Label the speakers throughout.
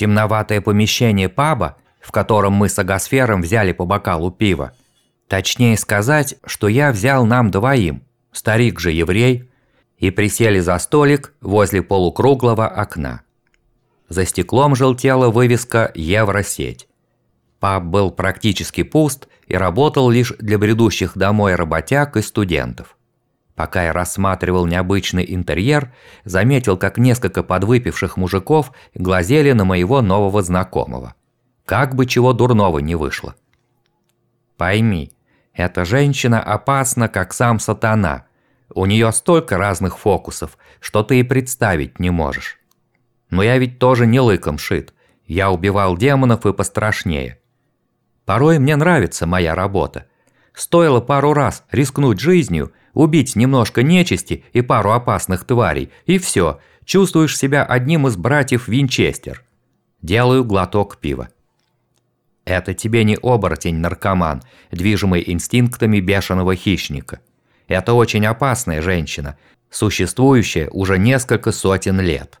Speaker 1: Темноватое помещение паба, в котором мы с Агосфером взяли по бокалу пива. Точнее сказать, что я взял нам двоим, старик же еврей, и присели за столик возле полукруглого окна. За стеклом желтела вывеска «Евросеть». Паб был практически пуст и работал лишь для бредущих домой работяг и студентов. Пока я рассматривал необычный интерьер, заметил, как несколько подвыпивших мужиков глазели на моего нового знакомого. Как бы чего дурного не вышло. Пойми, эта женщина опасна, как сам сатана. У нее столько разных фокусов, что ты и представить не можешь. Но я ведь тоже не лыком шит. Я убивал демонов и пострашнее. Порой мне нравится моя работа. Стоило пару раз рискнуть жизнью, убить немножко нечисти и пару опасных тварей, и все, чувствуешь себя одним из братьев Винчестер. Делаю глоток пива. Это тебе не оборотень-наркоман, движимый инстинктами бешеного хищника. Это очень опасная женщина, существующая уже несколько сотен лет.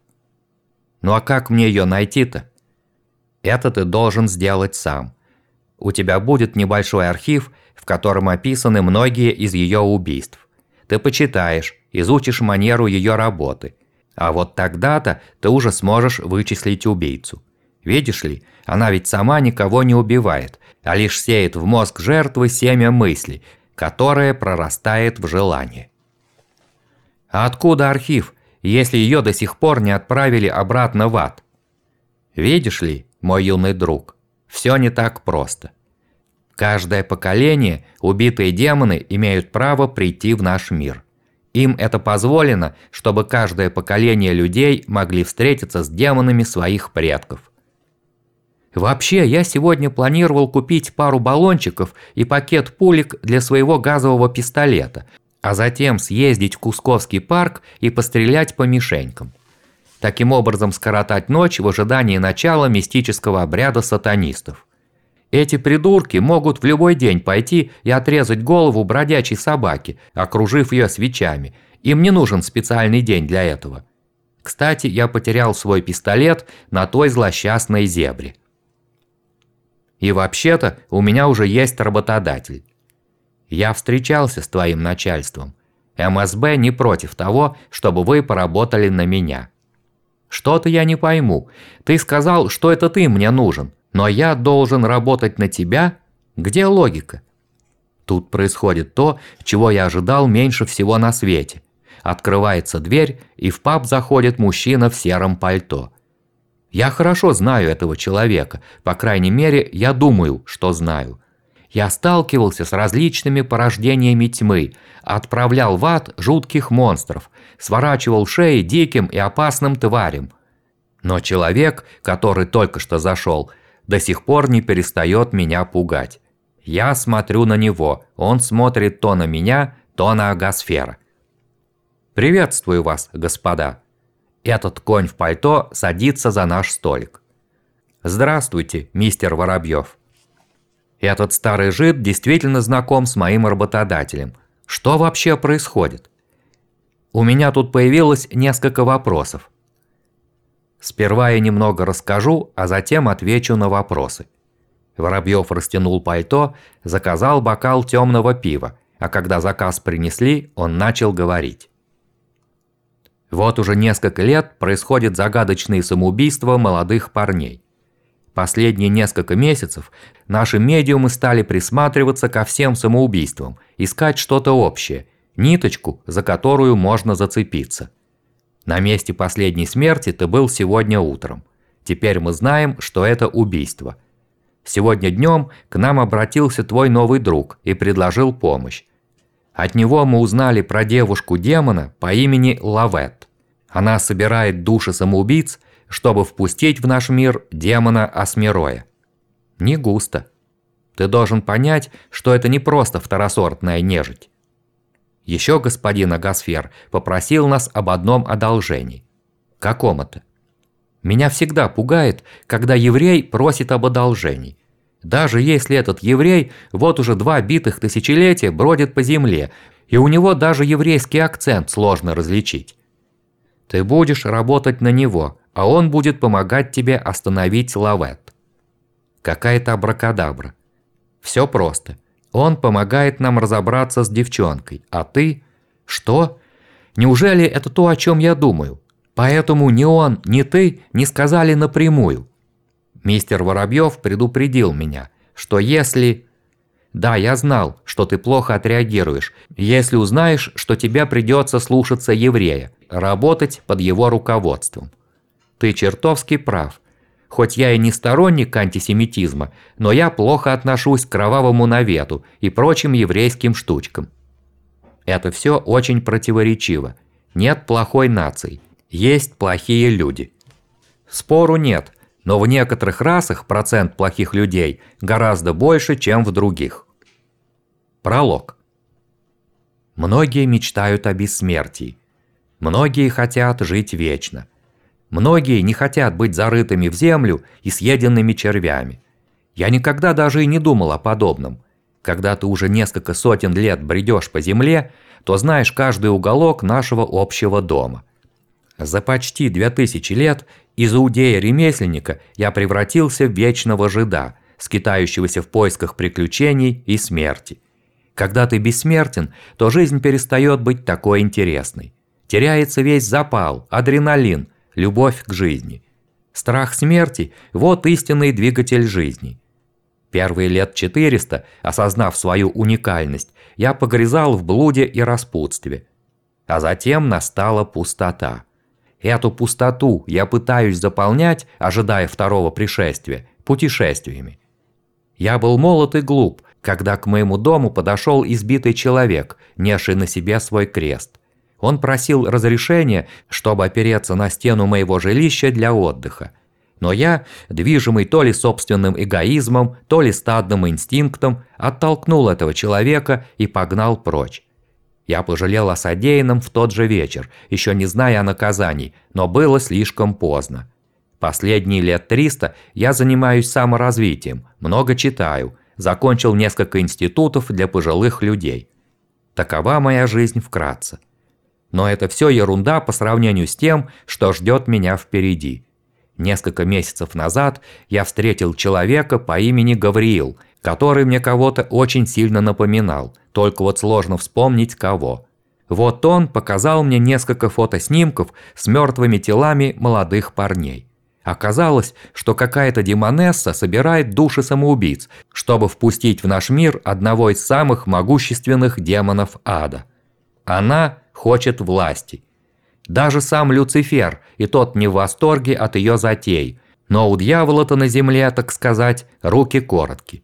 Speaker 1: Ну а как мне ее найти-то? Это ты должен сделать сам. У тебя будет небольшой архив, в котором описаны многие из ее убийств. Ты почитаешь, изучишь манеру ее работы. А вот тогда-то ты уже сможешь вычислить убийцу. Видишь ли, она ведь сама никого не убивает, а лишь сеет в мозг жертвы семя мыслей, которое прорастает в желание. А откуда архив, если ее до сих пор не отправили обратно в ад? Видишь ли, мой юный друг, все не так просто. Каждое поколение убитые демоны имеют право прийти в наш мир. Им это позволено, чтобы каждое поколение людей могли встретиться с демонами своих предков. Вообще, я сегодня планировал купить пару баллончиков и пакет пулек для своего газового пистолета, а затем съездить в Кусковский парк и пострелять по мишенькам. Таким образом скоротать ночь в ожидании начала мистического обряда сатанистов. Эти придурки могут в любой день пойти и отрезать голову бродячей собаки, окружив ее свечами. Им не нужен специальный день для этого. Кстати, я потерял свой пистолет на той злосчастной зебре. И вообще-то у меня уже есть работодатель. Я встречался с твоим начальством. МСБ не против того, чтобы вы поработали на меня. Что-то я не пойму. Ты сказал, что это ты мне нужен, но я должен работать на тебя? Где логика? Тут происходит то, чего я ожидал меньше всего на свете. Открывается дверь, и в паб заходит мужчина в сером пальто – я хорошо знаю этого человека, по крайней мере, я думаю, что знаю. Я сталкивался с различными порождениями тьмы, отправлял в ад жутких монстров, сворачивал шеи диким и опасным тварям. Но человек, который только что зашел, до сих пор не перестает меня пугать. Я смотрю на него, он смотрит то на меня, то на агосфера. «Приветствую вас, господа!» Этот конь в пальто садится за наш столик. «Здравствуйте, мистер Воробьев». Этот старый жид действительно знаком с моим работодателем. Что вообще происходит? У меня тут появилось несколько вопросов. Сперва я немного расскажу, а затем отвечу на вопросы. Воробьев растянул пальто, заказал бокал темного пива, а когда заказ принесли, он начал говорить. Вот уже несколько лет происходят загадочные самоубийства молодых парней. Последние несколько месяцев наши медиумы стали присматриваться ко всем самоубийствам, искать что-то общее, ниточку, за которую можно зацепиться. На месте последней смерти ты был сегодня утром. Теперь мы знаем, что это убийство. Сегодня днем к нам обратился твой новый друг и предложил помощь. От него мы узнали про девушку-демона по имени Лавет. Она собирает души самоубийц, чтобы впустить в наш мир демона Асмироя. Не густо. Ты должен понять, что это не просто второсортная нежить. Еще господин Агасфер попросил нас об одном одолжении. Каком это? Меня всегда пугает, когда еврей просит об одолжении. Даже если этот еврей вот уже два битых тысячелетия бродит по земле, и у него даже еврейский акцент сложно различить. Ты будешь работать на него, а он будет помогать тебе остановить Лавет. Какая-то абракадабра. Все просто. Он помогает нам разобраться с девчонкой, а ты... Что? Неужели это то, о чем я думаю? Поэтому ни он, ни ты не сказали напрямую. Мистер Воробьев предупредил меня, что если... Да, я знал, что ты плохо отреагируешь, если узнаешь, что тебе придется слушаться еврея, работать под его руководством. Ты чертовски прав. Хоть я и не сторонник антисемитизма, но я плохо отношусь к кровавому навету и прочим еврейским штучкам. Это все очень противоречиво. Нет плохой нации, есть плохие люди. Спору нет, но в некоторых расах процент плохих людей гораздо больше, чем в других. Пролог. Многие мечтают о бессмертии. Многие хотят жить вечно. Многие не хотят быть зарытыми в землю и съеденными червями. Я никогда даже и не думал о подобном. Когда ты уже несколько сотен лет бредешь по земле, то знаешь каждый уголок нашего общего дома. За почти две тысячи лет из иудея-ремесленника я превратился в вечного жида, скитающегося в поисках приключений и смерти. Когда ты бессмертен, то жизнь перестает быть такой интересной. Теряется весь запал, адреналин, любовь к жизни. Страх смерти – вот истинный двигатель жизни. Первые лет 400, осознав свою уникальность, я погрязал в блуде и распутстве. А затем настала пустота. Эту пустоту я пытаюсь заполнять, ожидая второго пришествия, путешествиями. Я был молод и глуп, когда к моему дому подошел избитый человек, несший на себе свой крест. Он просил разрешения, чтобы опереться на стену моего жилища для отдыха. Но я, движимый то ли собственным эгоизмом, то ли стадным инстинктом, оттолкнул этого человека и погнал прочь. Я пожалел о содеянном в тот же вечер, еще не зная о наказании, но было слишком поздно. Последние лет 300 я занимаюсь саморазвитием, много читаю, закончил несколько институтов для пожилых людей. Такова моя жизнь вкратце. Но это все ерунда по сравнению с тем, что ждет меня впереди. Несколько месяцев назад я встретил человека по имени Гавриил – который мне кого-то очень сильно напоминал, только вот сложно вспомнить кого. Вот он показал мне несколько фотоснимков с мертвыми телами молодых парней. Оказалось, что какая-то демонесса собирает души самоубийц, чтобы впустить в наш мир одного из самых могущественных демонов ада. Она хочет власти. Даже сам Люцифер, и тот не в восторге от ее затей, но у дьявола-то на земле, так сказать, руки короткие.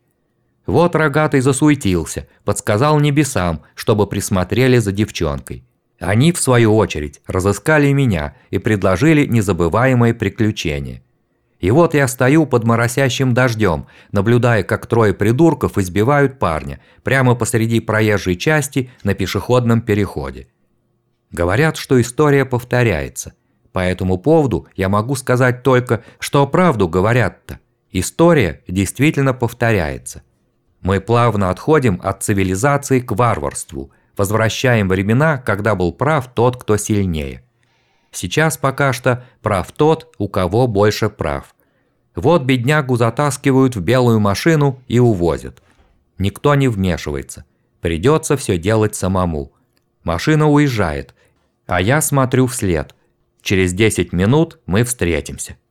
Speaker 1: Вот рогатый засуетился, подсказал небесам, чтобы присмотрели за девчонкой. Они, в свою очередь, разыскали меня и предложили незабываемое приключение. И вот я стою под моросящим дождем, наблюдая, как трое придурков избивают парня прямо посреди проезжей части на пешеходном переходе. Говорят, что история повторяется. По этому поводу я могу сказать только, что правду говорят-то. История действительно повторяется. Мы плавно отходим от цивилизации к варварству, возвращаем времена, когда был прав тот, кто сильнее. Сейчас пока что прав тот, у кого больше прав. Вот беднягу затаскивают в белую машину и увозят. Никто не вмешивается. Придется все делать самому. Машина уезжает, а я смотрю вслед. Через 10 минут мы встретимся.